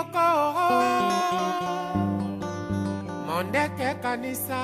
moko mondeke kanisa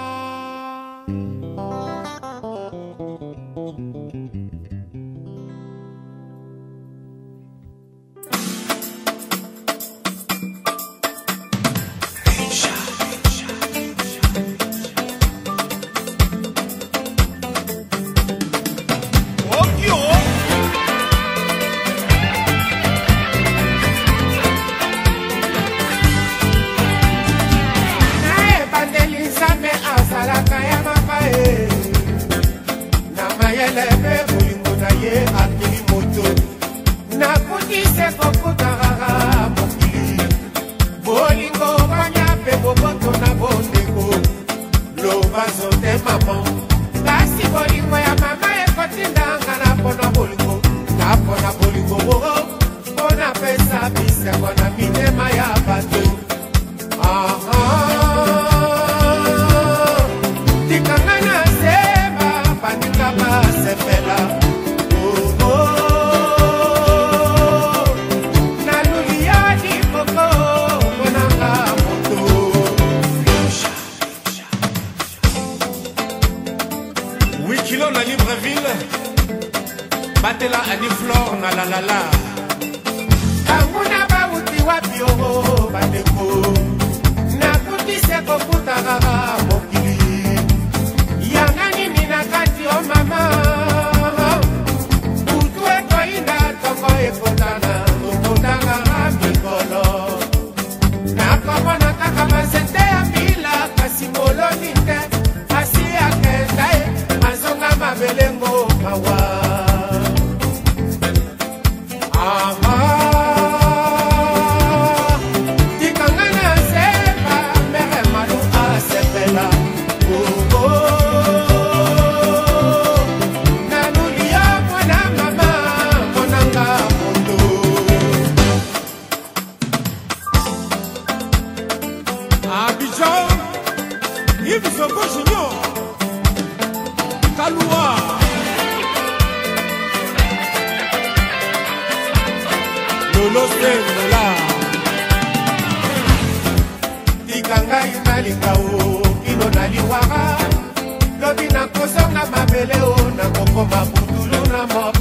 motema ya bato ah, ah. tikanga na seba baninga basepela oh, oh. naluli ya liboko monanga moto wikilo na libreville batela aniflor na lalala wapi o bandeko nakutise kokutaka steve soko junior kaluwa lolo sengola tika ngai nalinga o kino naliwaka lobi nakosanga mabele o nakokoma butulu na moko